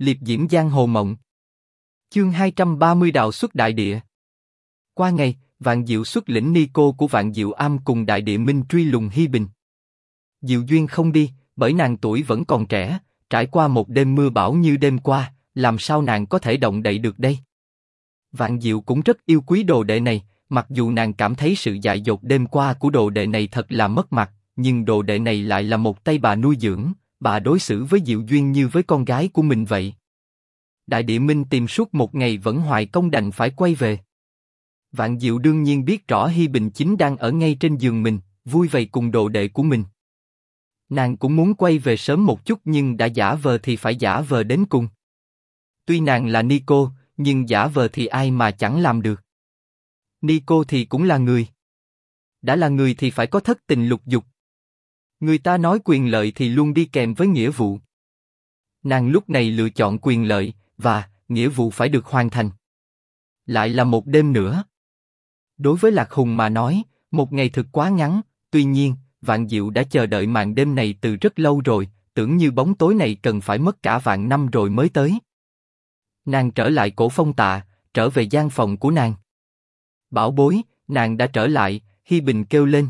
liệp diễm giang hồ mộng. Chương 230 đạo xuất đại địa. Qua ngày, Vạn Diệu xuất lĩnh ni cô của Vạn Diệu Am cùng Đại Địa Minh truy lùng Hi Bình. Diệu Duyên không đi, bởi nàng tuổi vẫn còn trẻ, trải qua một đêm mưa bão như đêm qua, làm sao nàng có thể động đậy được đây? Vạn Diệu cũng rất yêu quý đồ đệ này, mặc dù nàng cảm thấy sự dại dột đêm qua của đồ đệ này thật là mất mặt, nhưng đồ đệ này lại là một tay bà nuôi dưỡng, bà đối xử với Diệu Duyên như với con gái của mình vậy. Đại Địa Minh tìm suốt một ngày vẫn hoài công đành phải quay về. Vạn Diệu đương nhiên biết rõ Hi Bình chính đang ở ngay trên giường mình, vui vầy cùng đồ đệ của mình. Nàng cũng muốn quay về sớm một chút nhưng đã giả vờ thì phải giả vờ đến cùng. Tuy nàng là Nico, nhưng giả vờ thì ai mà chẳng làm được. Nico thì cũng là người. Đã là người thì phải có thất tình lục dục. Người ta nói quyền lợi thì luôn đi kèm với nghĩa vụ. Nàng lúc này lựa chọn quyền lợi và nghĩa vụ phải được hoàn thành. Lại là một đêm nữa. Đối với Lạc Hùng mà nói, một ngày thực quá ngắn. Tuy nhiên, Vạn Diệu đã chờ đợi màn đêm này từ rất lâu rồi, tưởng như bóng tối này cần phải mất cả vạn năm rồi mới tới. Nàng trở lại cổ phong tạ, trở về gian phòng của nàng. Bảo bối, nàng đã trở lại, Hi Bình kêu lên.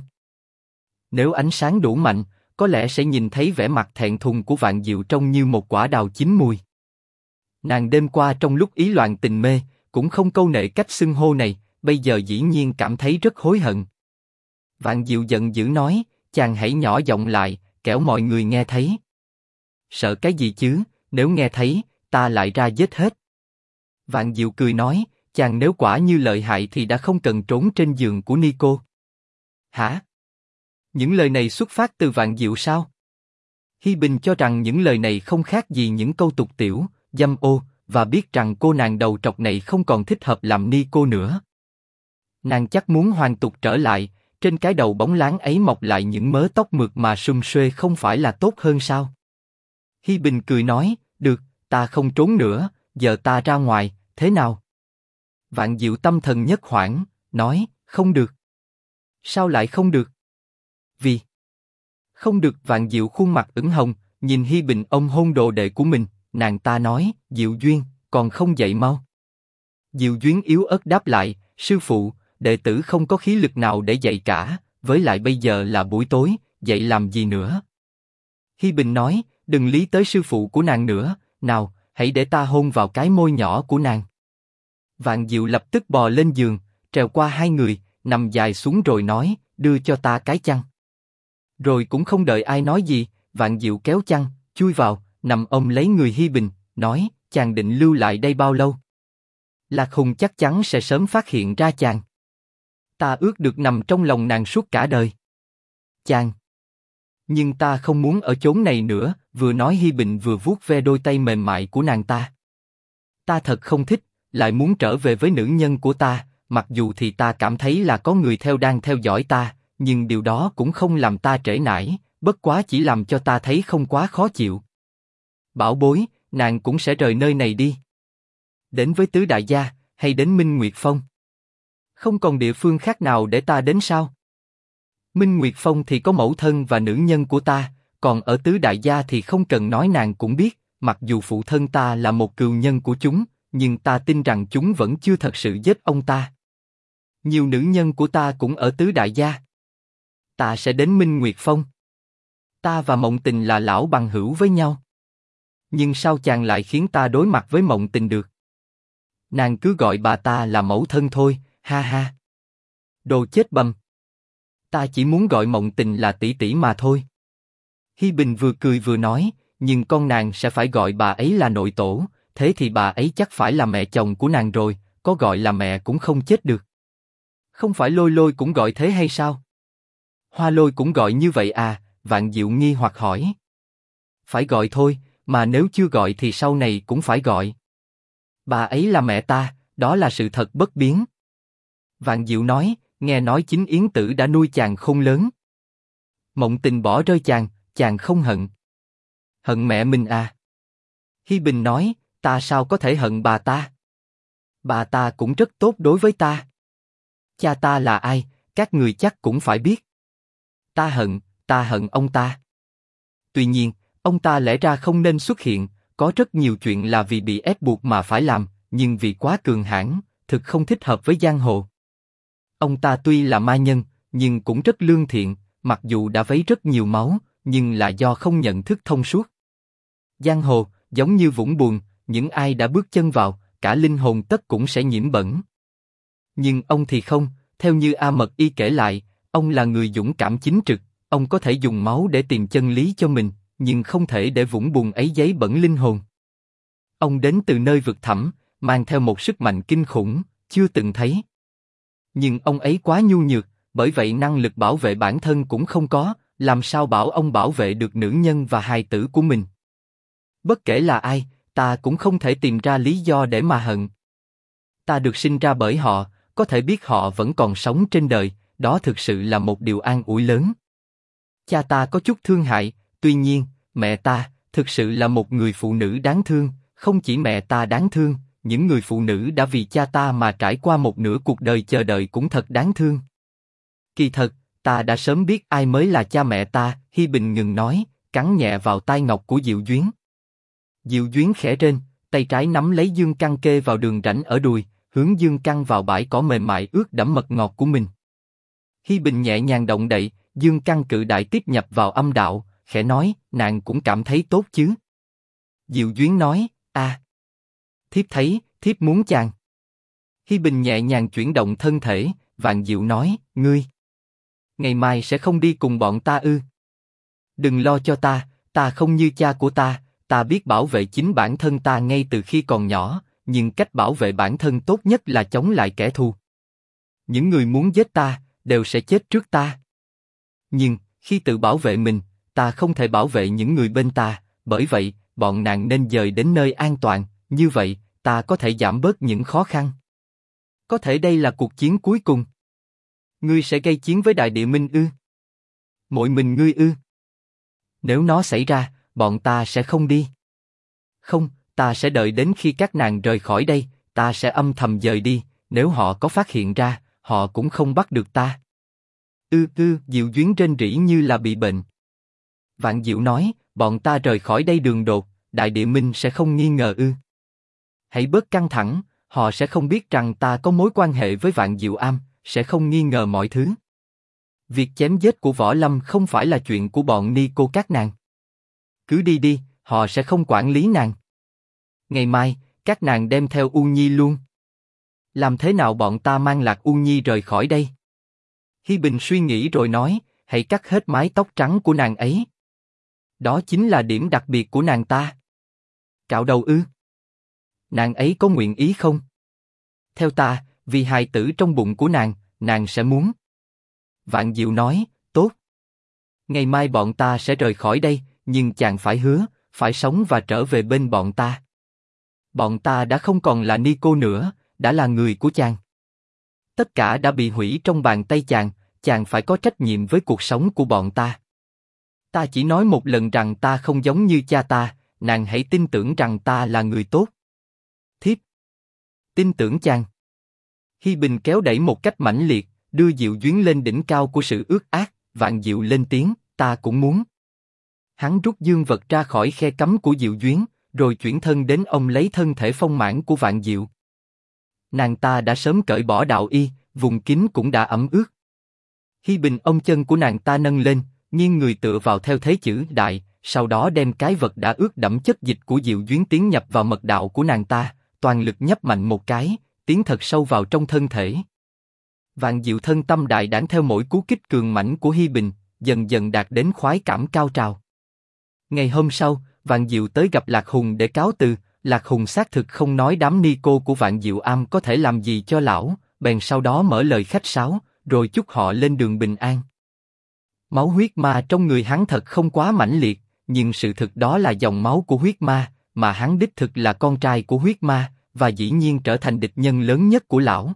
Nếu ánh sáng đủ mạnh, có lẽ sẽ nhìn thấy vẻ mặt thẹn thùng của Vạn Diệu trông như một quả đào chín mùi. Nàng đêm qua trong lúc ý loạn tình mê, cũng không câu nệ cách xưng hô này, bây giờ dĩ nhiên cảm thấy rất hối hận. Vạn Diệu giận dữ nói, chàng hãy nhỏ giọng lại, kẻo mọi người nghe thấy. Sợ cái gì chứ? Nếu nghe thấy, ta lại ra giết hết. Vạn Diệu cười nói, chàng nếu quả như lợi hại thì đã không cần trốn trên giường của Nico. Hả? Những lời này xuất phát từ Vạn Diệu sao? Hi Bình cho rằng những lời này không khác gì những câu tục tiểu, dâm ô, và biết rằng cô nàng đầu trọc này không còn thích hợp làm ni cô nữa. Nàng chắc muốn hoàn tục trở lại, trên cái đầu bóng láng ấy mọc lại những mớ tóc mượt mà sum xuê không phải là tốt hơn sao? Hi Bình cười nói, được, ta không trốn nữa, giờ ta ra ngoài, thế nào? Vạn Diệu tâm thần nhất hoảng, nói, không được. Sao lại không được? Vì không được Vạn Diệu khuôn mặt ửng hồng, nhìn Hi Bình ông hôn đồ đệ của mình, nàng ta nói, Diệu Duyên, còn không dậy mau. Diệu Duyên yếu ớt đáp lại, sư phụ, đệ tử không có khí lực nào để dậy cả, với lại bây giờ là buổi tối, dậy làm gì nữa? Hi Bình nói, đừng lý tới sư phụ của nàng nữa, nào, hãy để ta hôn vào cái môi nhỏ của nàng. Vạn Diệu lập tức bò lên giường, trèo qua hai người, nằm dài xuống rồi nói, đưa cho ta cái chăn. Rồi cũng không đợi ai nói gì, Vạn Diệu kéo chăn, chui vào, nằm ôm lấy người Hi Bình, nói, chàng định lưu lại đây bao lâu? Lạc Hùng chắc chắn sẽ sớm phát hiện ra chàng. Ta ước được nằm trong lòng nàng suốt cả đời. Chàng. Nhưng ta không muốn ở chốn này nữa, vừa nói Hi Bình vừa vuốt ve đôi tay mềm mại của nàng ta. Ta thật không thích, lại muốn trở về với nữ nhân của ta, mặc dù thì ta cảm thấy là có người theo đang theo dõi ta, nhưng điều đó cũng không làm ta trễ nải, bất quá chỉ làm cho ta thấy không quá khó chịu. Bảo bối, nàng cũng sẽ rời nơi này đi. Đến với tứ đại gia, hay đến Minh Nguyệt Phong? Không còn địa phương khác nào để ta đến sao? Minh Nguyệt Phong thì có mẫu thân và nữ nhân của ta, còn ở tứ đại gia thì không cần nói nàng cũng biết, mặc dù phụ thân ta là một cừu nhân của chúng, nhưng ta tin rằng chúng vẫn chưa thật sự giết ông ta. Nhiều nữ nhân của ta cũng ở tứ đại gia. Ta sẽ đến Minh Nguyệt Phong. Ta và Mộng Tình là lão bằng hữu với nhau. Nhưng sao chàng lại khiến ta đối mặt với Mộng Tình được? Nàng cứ gọi bà ta là mẫu thân thôi, ha ha. Đồ chết bầm. Ta chỉ muốn gọi Mộng Tình là tỷ tỷ mà thôi. Hi Bình vừa cười vừa nói, nhưng con nàng sẽ phải gọi bà ấy là nội tổ, thế thì bà ấy chắc phải là mẹ chồng của nàng rồi, có gọi là mẹ cũng không chết được. Không phải lôi lôi cũng gọi thế hay sao? Hoa lôi cũng gọi như vậy à? Vạn Diệu nghi hoặc hỏi. Phải gọi thôi, mà nếu chưa gọi thì sau này cũng phải gọi. Bà ấy là mẹ ta, đó là sự thật bất biến. Vạn Diệu nói, nghe nói chính Yến Tử đã nuôi chàng không lớn. Mộng Tình bỏ rơi chàng, chàng không hận. Hận mẹ mình à? Hi Bình nói, ta sao có thể hận bà ta? Bà ta cũng rất tốt đối với ta. Cha ta là ai, các người chắc cũng phải biết. Ta hận, ta hận ông ta. Tuy nhiên, ông ta lẽ ra không nên xuất hiện, có rất nhiều chuyện là vì bị ép buộc mà phải làm, nhưng vì quá cường hãn, thực không thích hợp với giang hồ. Ông ta tuy là ma nhân, nhưng cũng rất lương thiện, mặc dù đã vấy rất nhiều máu, nhưng là do không nhận thức thông suốt. Giang hồ, giống như vũng buồn, những ai đã bước chân vào, cả linh hồn tất cũng sẽ nhiễm bẩn. Nhưng ông thì không, theo như A Mật Y kể lại, ông là người dũng cảm chính trực, ông có thể dùng máu để tìm chân lý cho mình, nhưng không thể để vũng buồn ấy giấy bẩn linh hồn. Ông đến từ nơi vực thẳm, mang theo một sức mạnh kinh khủng, chưa từng thấy. Nhưng ông ấy quá nhu nhược, bởi vậy năng lực bảo vệ bản thân cũng không có, làm sao bảo ông bảo vệ được nữ nhân và hài tử của mình. Bất kể là ai, ta cũng không thể tìm ra lý do để mà hận. Ta được sinh ra bởi họ, có thể biết họ vẫn còn sống trên đời, đó thực sự là một điều an ủi lớn. Cha ta có chút thương hại, tuy nhiên, mẹ ta thực sự là một người phụ nữ đáng thương. Không chỉ mẹ ta đáng thương, những người phụ nữ đã vì cha ta mà trải qua một nửa cuộc đời chờ đợi cũng thật đáng thương. Kỳ thật, ta đã sớm biết ai mới là cha mẹ ta. Hi Bình ngừng nói, cắn nhẹ vào tai ngọc của Diệu Duyến. Diệu Duyến khẽ trên, tay trái nắm lấy Dương Căng kê vào đường rãnh ở đùi, hướng Dương Căng vào bãi cỏ mềm mại ướt đẫm mật ngọt của mình. Hi Bình nhẹ nhàng động đậy, Dương căn cự đại tiếp nhập vào âm đạo, khẽ nói, nàng cũng cảm thấy tốt chứ. Diệu Duyến nói, a, thiếp thấy, thiếp muốn chàng. Hi Bình nhẹ nhàng chuyển động thân thể, Vạn Diệu nói, ngươi, ngày mai sẽ không đi cùng bọn ta ư? Đừng lo cho ta, ta không như cha của ta, ta biết bảo vệ chính bản thân ta ngay từ khi còn nhỏ, nhưng cách bảo vệ bản thân tốt nhất là chống lại kẻ thù. Những người muốn giết ta đều sẽ chết trước ta. Nhưng khi tự bảo vệ mình, ta không thể bảo vệ những người bên ta, bởi vậy bọn nàng nên dời đến nơi an toàn. Như vậy, ta có thể giảm bớt những khó khăn. Có thể đây là cuộc chiến cuối cùng. Ngươi sẽ gây chiến với Đại Địa Minh ư? Mỗi mình ngươi ư? Nếu nó xảy ra, bọn ta sẽ không đi. Không, ta sẽ đợi đến khi các nàng rời khỏi đây, ta sẽ âm thầm rời đi. Nếu họ có phát hiện ra, họ cũng không bắt được ta. Ư ư, Diệu Duyến trên rỉ như là bị bệnh. Vạn Diệu nói, bọn ta rời khỏi đây đường đột, Đại Địa Minh sẽ không nghi ngờ ư. Hãy bớt căng thẳng, họ sẽ không biết rằng ta có mối quan hệ với Vạn Diệu Am, sẽ không nghi ngờ mọi thứ. Việc chém giết của Võ Lâm không phải là chuyện của bọn ni cô các nàng. Cứ đi đi, họ sẽ không quản lý nàng. Ngày mai, các nàng đem theo U Nhi luôn. Làm thế nào bọn ta mang lạc U Nhi rời khỏi đây? Hi Bình suy nghĩ rồi nói, hãy cắt hết mái tóc trắng của nàng ấy. Đó chính là điểm đặc biệt của nàng ta. Cạo đầu ư? Nàng ấy có nguyện ý không? Theo ta, vì hài tử trong bụng của nàng, nàng sẽ muốn. Vạn Diệu nói, tốt. Ngày mai bọn ta sẽ rời khỏi đây, nhưng chàng phải hứa, phải sống và trở về bên bọn ta. Bọn ta đã không còn là ni cô nữa, đã là người của chàng. Tất cả đã bị hủy trong bàn tay chàng, chàng phải có trách nhiệm với cuộc sống của bọn ta. Ta chỉ nói một lần rằng ta không giống như cha ta, nàng hãy tin tưởng rằng ta là người tốt. Thiếp. Tin tưởng chàng. Hi Bình kéo đẩy một cách mãnh liệt, đưa Diệu Duyến lên đỉnh cao của sự ước ác, vạn Diệu lên tiếng, ta cũng muốn. Hắn rút dương vật ra khỏi khe cắm của Diệu Duyến, rồi chuyển thân đến ông lấy thân thể phong mãn của vạn Diệu. Nàng ta đã sớm cởi bỏ đạo y, vùng kín cũng đã ẩm ướt. Hi Bình ông chân của nàng ta nâng lên, nghiêng người tựa vào theo thế chữ đại, sau đó đem cái vật đã ướt đẫm chất dịch của Diệu Duyến tiến nhập vào mật đạo của nàng ta, toàn lực nhấp mạnh một cái, tiến thật sâu vào trong thân thể. Vạn Diệu thân tâm đại đản theo mỗi cú kích cường mãnh của Hi Bình, dần dần đạt đến khoái cảm cao trào. Ngày hôm sau, Vạn Diệu tới gặp Lạc Hùng để cáo từ, Lạc Hùng xác thực không nói đám ni cô của Vạn Diệu Am có thể làm gì cho lão, bèn sau đó mở lời khách sáo, rồi chúc họ lên đường bình an. Máu huyết ma trong người hắn thật không quá mãnh liệt, nhưng sự thực đó là dòng máu của huyết ma, mà hắn đích thực là con trai của huyết ma, và dĩ nhiên trở thành địch nhân lớn nhất của lão.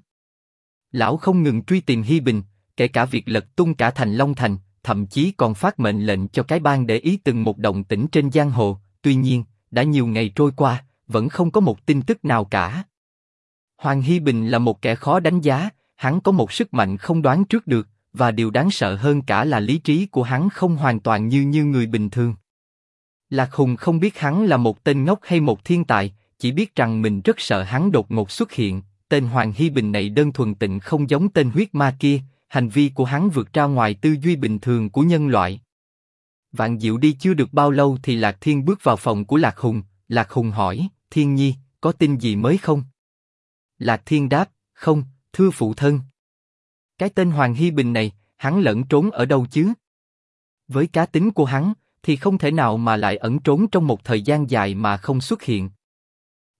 Lão không ngừng truy tìm Hi Bình, kể cả việc lật tung cả thành Long Thành, thậm chí còn phát mệnh lệnh cho cái bang để ý từng một động tĩnh trên giang hồ. Tuy nhiên, đã nhiều ngày trôi qua, vẫn không có một tin tức nào cả. Hoàng Hi Bình là một kẻ khó đánh giá, hắn có một sức mạnh không đoán trước được, và điều đáng sợ hơn cả là lý trí của hắn không hoàn toàn như như người bình thường. Lạc Hùng không biết hắn là một tên ngốc hay một thiên tài, chỉ biết rằng mình rất sợ hắn đột ngột xuất hiện. Tên Hoàng Hy Bình này đơn thuần tịnh không giống tên huyết ma kia, hành vi của hắn vượt ra ngoài tư duy bình thường của nhân loại. Vạn Diệu đi chưa được bao lâu thì Lạc Thiên bước vào phòng của Lạc Hùng, Lạc Hùng hỏi, Thiên Nhi, có tin gì mới không? Lạc Thiên đáp, không, thưa phụ thân. Cái tên Hoàng Hy Bình này, hắn lẫn trốn ở đâu chứ? Với cá tính của hắn, thì không thể nào mà lại ẩn trốn trong một thời gian dài mà không xuất hiện.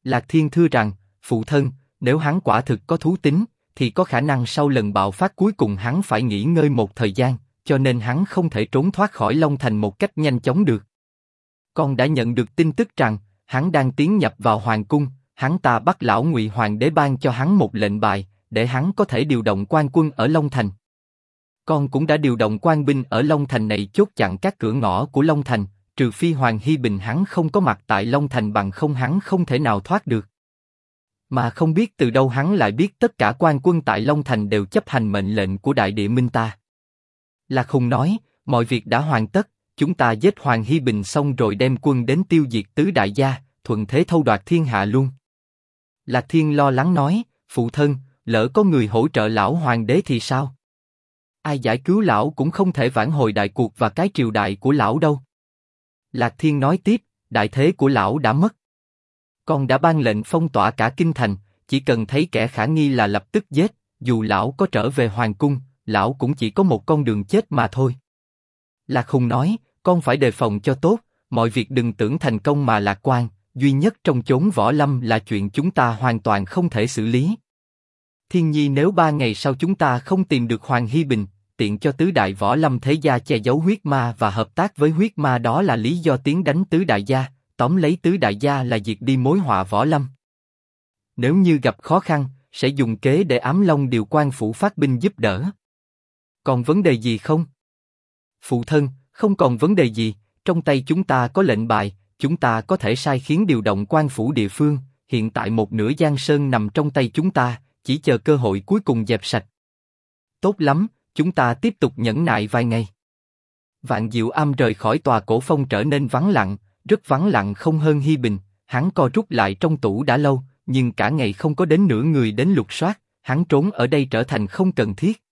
Lạc Thiên thưa rằng, phụ thân, nếu hắn quả thực có thú tính, thì có khả năng sau lần bạo phát cuối cùng hắn phải nghỉ ngơi một thời gian, cho nên hắn không thể trốn thoát khỏi Long Thành một cách nhanh chóng được. Con đã nhận được tin tức rằng hắn đang tiến nhập vào hoàng cung, hắn ta bắt lão ngụy hoàng đế ban cho hắn một lệnh bài, để hắn có thể điều động quan quân ở Long Thành. Con cũng đã điều động quan binh ở Long Thành này chốt chặn các cửa ngõ của Long Thành, trừ phi Hoàng Hy Bình hắn không có mặt tại Long Thành bằng không hắn không thể nào thoát được. Mà không biết từ đâu hắn lại biết tất cả quan quân tại Long Thành đều chấp hành mệnh lệnh của Đại Địa Minh ta. Lạc Hùng nói, mọi việc đã hoàn tất, chúng ta giết Hoàng Hy Bình xong rồi đem quân đến tiêu diệt tứ đại gia, thuận thế thâu đoạt thiên hạ luôn. Lạc Thiên lo lắng nói, phụ thân, lỡ có người hỗ trợ lão hoàng đế thì sao? Ai giải cứu lão cũng không thể vãn hồi đại cuộc và cái triều đại của lão đâu. Lạc Thiên nói tiếp, đại thế của lão đã mất. Con đã ban lệnh phong tỏa cả kinh thành, chỉ cần thấy kẻ khả nghi là lập tức giết, dù lão có trở về hoàng cung, lão cũng chỉ có một con đường chết mà thôi. Lạc Hùng nói, con phải đề phòng cho tốt, mọi việc đừng tưởng thành công mà lạc quan, duy nhất trong chốn võ lâm là chuyện chúng ta hoàn toàn không thể xử lý. Thiên nhi nếu ba ngày sau chúng ta không tìm được Hoàng Hy Bình, tiện cho tứ đại võ lâm thế gia che giấu huyết ma và hợp tác với huyết ma đó là lý do tiến đánh tứ đại gia, tóm lấy tứ đại gia là diệt đi mối họa võ lâm. Nếu như gặp khó khăn, sẽ dùng kế để ám long điều quan phủ phát binh giúp đỡ. Còn vấn đề gì không? Phụ thân, không còn vấn đề gì, trong tay chúng ta có lệnh bài, chúng ta có thể sai khiến điều động quan phủ địa phương, hiện tại một nửa giang sơn nằm trong tay chúng ta, chỉ chờ cơ hội cuối cùng dẹp sạch. Tốt lắm, chúng ta tiếp tục nhẫn nại vài ngày. Vạn Diệu Am rời khỏi tòa cổ phong trở nên vắng lặng, rất vắng lặng không hơn Hi Bình. Hắn co rút lại trong tủ đã lâu, nhưng cả ngày không có đến nửa người đến lục soát, hắn trốn ở đây trở thành không cần thiết.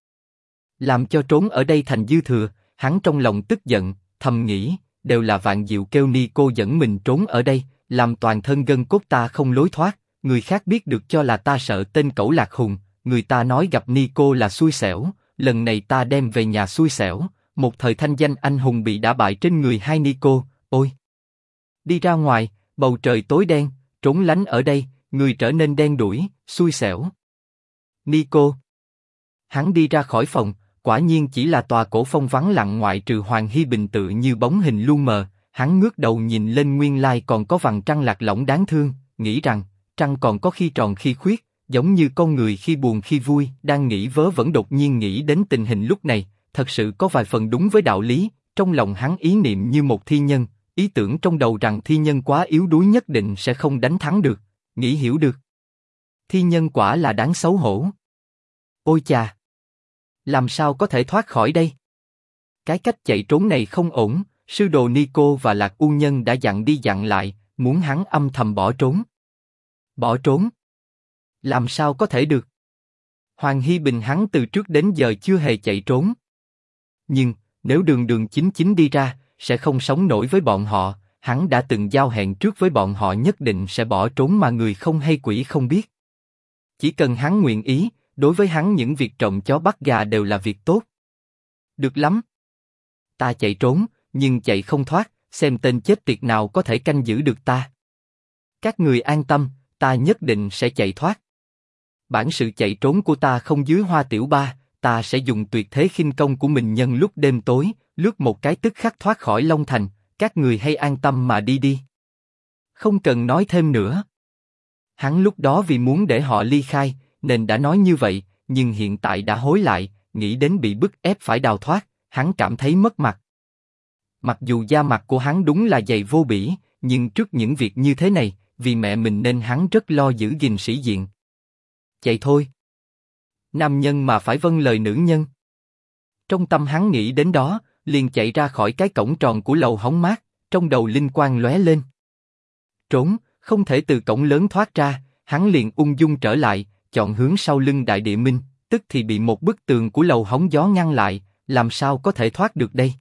Làm cho trốn ở đây thành dư thừa, hắn trong lòng tức giận, thầm nghĩ, đều là Vạn Diệu kêu ni cô dẫn mình trốn ở đây, làm toàn thân gân cốt ta không lối thoát, người khác biết được cho là ta sợ tên cẩu lạc hùng, người ta nói gặp ni cô là xui xẻo, lần này ta đem về nhà xui xẻo, một thời thanh danh anh hùng bị đã bại trên người hai ni cô, ôi. Đi ra ngoài, bầu trời tối đen, trốn lánh ở đây, người trở nên đen đuổi, xui xẻo. Nico. Hắn đi ra khỏi phòng, quả nhiên chỉ là tòa cổ phong vắng lặng ngoại trừ Hoàng Hy Bình tự như bóng hình lu mờ. Hắn ngước đầu nhìn lên nguyên lai còn có vầng trăng lạc lõng đáng thương, nghĩ rằng trăng còn có khi tròn khi khuyết, giống như con người khi buồn khi vui, đang nghĩ vớ vẫn đột nhiên nghĩ đến tình hình lúc này, thật sự có vài phần đúng với đạo lý. Trong lòng hắn ý niệm như một thi nhân, ý tưởng trong đầu rằng thi nhân quá yếu đuối nhất định sẽ không đánh thắng được, nghĩ hiểu được. Thi nhân quả là đáng xấu hổ. Ôi chà! Làm sao có thể thoát khỏi đây? Cái cách chạy trốn này không ổn, sư đồ Nico và Lạc U Nhân đã dặn đi dặn lại, muốn hắn âm thầm bỏ trốn. Bỏ trốn? Làm sao có thể được? Hoàng Hy Bình hắn từ trước đến giờ chưa hề chạy trốn. Nhưng, nếu đường đường chính chính đi ra, sẽ không sống nổi với bọn họ, hắn đã từng giao hẹn trước với bọn họ nhất định sẽ bỏ trốn mà người không hay quỷ không biết. Chỉ cần hắn nguyện ý, đối với hắn những việc trộm chó bắt gà đều là việc tốt. Được lắm. Ta chạy trốn, nhưng chạy không thoát, xem tên chết tiệt nào có thể canh giữ được ta. Các người an tâm, ta nhất định sẽ chạy thoát. Bản sự chạy trốn của ta không dưới hoa tiểu ba, ta sẽ dùng tuyệt thế khinh công của mình nhân lúc đêm tối, lướt một cái tức khắc thoát khỏi Long Thành, các người hay an tâm mà đi đi. Không cần nói thêm nữa. Hắn lúc đó vì muốn để họ ly khai, nên đã nói như vậy, nhưng hiện tại đã hối lại, nghĩ đến bị bức ép phải đào thoát, hắn cảm thấy mất mặt. Mặc dù da mặt của hắn đúng là dày vô bỉ, nhưng trước những việc như thế này, vì mẹ mình nên hắn rất lo giữ gìn sĩ diện. Chạy thôi. Nam nhân mà phải vâng lời nữ nhân. Trong tâm hắn nghĩ đến đó, liền chạy ra khỏi cái cổng tròn của lầu hóng mát, trong đầu linh quang lóe lên. Trốn, không thể từ cổng lớn thoát ra, hắn liền ung dung trở lại, chọn hướng sau lưng đại địa minh, tức thì bị một bức tường của lầu hóng gió ngăn lại, làm sao có thể thoát được đây?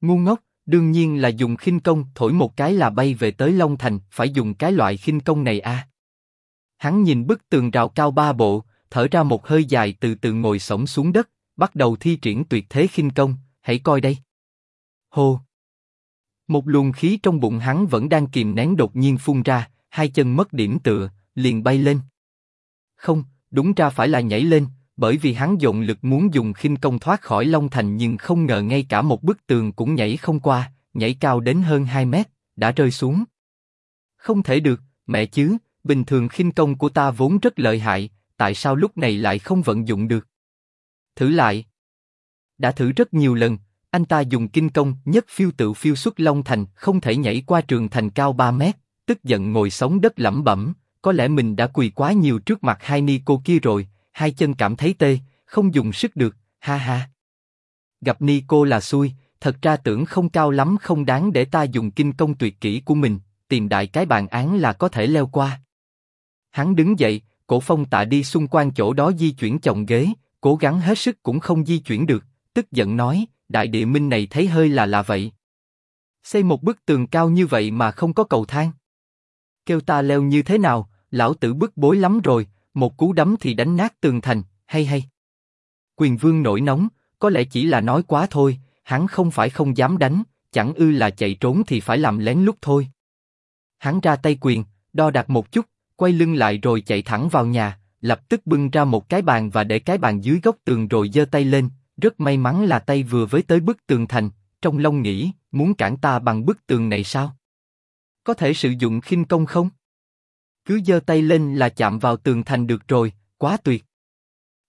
Ngu ngốc, đương nhiên là dùng khinh công thổi một cái là bay về tới Long Thành, phải dùng cái loại khinh công này à? Hắn nhìn bức tường rào cao ba bộ, thở ra một hơi dài từ từ ngồi sổng xuống đất, bắt đầu thi triển tuyệt thế khinh công, hãy coi đây. Hô! Một luồng khí trong bụng hắn vẫn đang kìm nén đột nhiên phun ra, hai chân mất điểm tựa, liền bay lên. Không, đúng ra phải là nhảy lên, bởi vì hắn dồn lực muốn dùng khinh công thoát khỏi Long Thành nhưng không ngờ ngay cả một bức tường cũng nhảy không qua, nhảy cao đến hơn 2 mét, đã rơi xuống. Không thể được, mẹ chứ, bình thường khinh công của ta vốn rất lợi hại, tại sao lúc này lại không vận dụng được? Thử lại. Đã thử rất nhiều lần, anh ta dùng kinh công nhất phiêu tự phiêu xuất Long Thành, không thể nhảy qua trường thành cao 3 mét, tức giận ngồi sống đất lẩm bẩm, có lẽ mình đã quỳ quá nhiều trước mặt hai ni cô kia rồi, hai chân cảm thấy tê, không dùng sức được, ha ha. Gặp ni cô là xui, thật ra tưởng không cao lắm không đáng để ta dùng kinh công tuyệt kỹ của mình, tìm đại cái bàn án là có thể leo qua. Hắn đứng dậy, cổ phong tạ đi xung quanh chỗ đó di chuyển chồng ghế, cố gắng hết sức cũng không di chuyển được, tức giận nói, đại địa minh này thấy hơi là là vậy. Xây một bức tường cao như vậy mà không có cầu thang. Kêu ta leo như thế nào, lão tử bức bối lắm rồi, một cú đấm thì đánh nát tường thành, hay hay. Quyền vương nổi nóng, có lẽ chỉ là nói quá thôi, hắn không phải không dám đánh, chẳng ư là chạy trốn thì phải làm lén lút thôi. Hắn ra tay quyền, đo đạc một chút, quay lưng lại rồi chạy thẳng vào nhà, lập tức bưng ra một cái bàn và để cái bàn dưới góc tường rồi giơ tay lên. Rất may mắn là tay vừa với tới bức tường thành, trong lòng nghĩ, muốn cản ta bằng bức tường này sao? Có thể sử dụng khinh công không? Cứ giơ tay lên là chạm vào tường thành được rồi, quá tuyệt.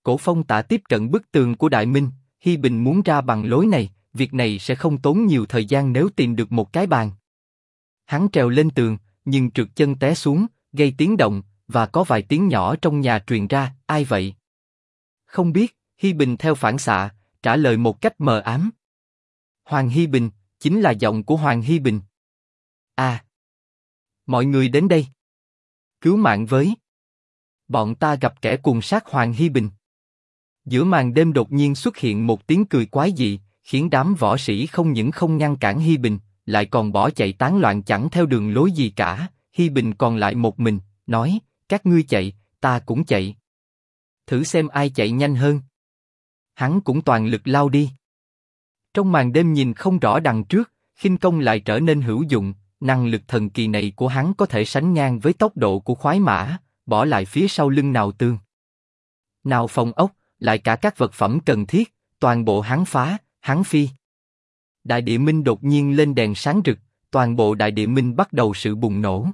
Cổ phong tạ tiếp cận bức tường của Đại Minh, Hi Bình muốn ra bằng lối này, việc này sẽ không tốn nhiều thời gian nếu tìm được một cái bàn. Hắn trèo lên tường, nhưng trượt chân té xuống, gây tiếng động, và có vài tiếng nhỏ trong nhà truyền ra, ai vậy? Không biết, Hi Bình theo phản xạ, trả lời một cách mờ ám. Hoàng Hi Bình, chính là giọng của Hoàng Hi Bình. À, mọi người đến đây. Cứu mạng với. Bọn ta gặp kẻ cùng sát Hoàng Hi Bình. Giữa màn đêm đột nhiên xuất hiện một tiếng cười quái dị, khiến đám võ sĩ không những không ngăn cản Hi Bình, lại còn bỏ chạy tán loạn chẳng theo đường lối gì cả. Hi Bình còn lại một mình, nói, các ngươi chạy, ta cũng chạy. Thử xem ai chạy nhanh hơn. Hắn cũng toàn lực lao đi. Trong màn đêm nhìn không rõ đằng trước, khinh công lại trở nên hữu dụng, năng lực thần kỳ này của hắn có thể sánh ngang với tốc độ của khoái mã, bỏ lại phía sau lưng nào tương. Nào phòng ốc, lại cả các vật phẩm cần thiết, toàn bộ hắn phá, hắn phi. Đại địa minh đột nhiên lên đèn sáng rực, toàn bộ đại địa minh bắt đầu sự bùng nổ.